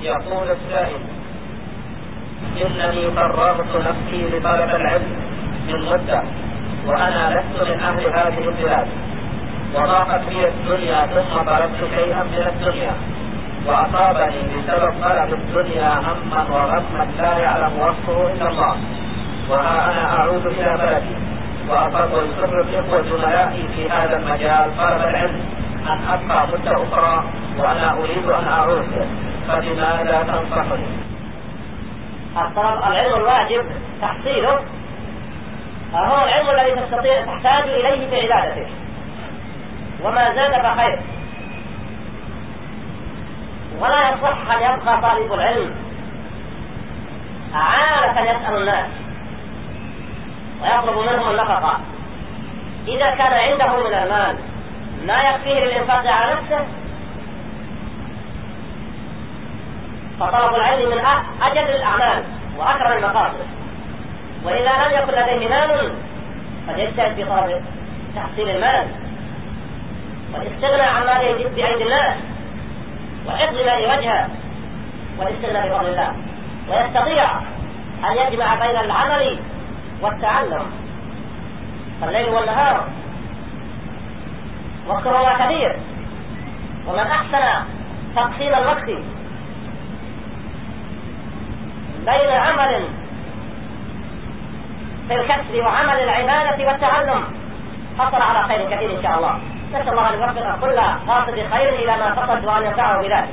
يقول السائل إنني فرغت نفسي لطلب العلم من مدة وأنا لست من أهل هذه البلاد. وضاقت بي الدنيا ثم طلبت شيئا من الدنيا وأصابني بسبب طلب الدنيا هما وغما لا يعلم وصفه إلا الله. وها أنا أعود إلى بلدي وأصر الإخوة زملائي في هذا المجال طلب العلم أن أبقى مدة أخرى وأنا أريد أن أعود. فبماذا تنصحني؟ الطلب العلم الواجب تحصيله. هو العلم الذي تستطيع تحتاج إليه في عبادتك. وما زاد فخير. ولا يصح أن يبقى طالب العلم. عالة يسأل الناس. ويطلب منهم النفقة. إذا كان عنده من المال ما يكفيه للإنفاق على نفسه فطلب العلم من أجل الأعمال وأكرم المقاصد وإذا لم يكن لديه مال فليجتهد في طلب تحصيل المال. والاستغنى عن ماله بأيدي الناس وحفظ مال وجهه. والاستغناء بفضل الله. ويستطيع أن يجمع بين العمل والتعلم. فالليل والنهار وقتهما كثير ومن أحسن تقسيم الوقت بين عمل في الكسب وعمل العبادة والتعلم. حصل على خير كثير إن شاء الله. نسأل الله أن يوفق كل قاصد خير إلى ما قصد وأن ينفعه بذلك.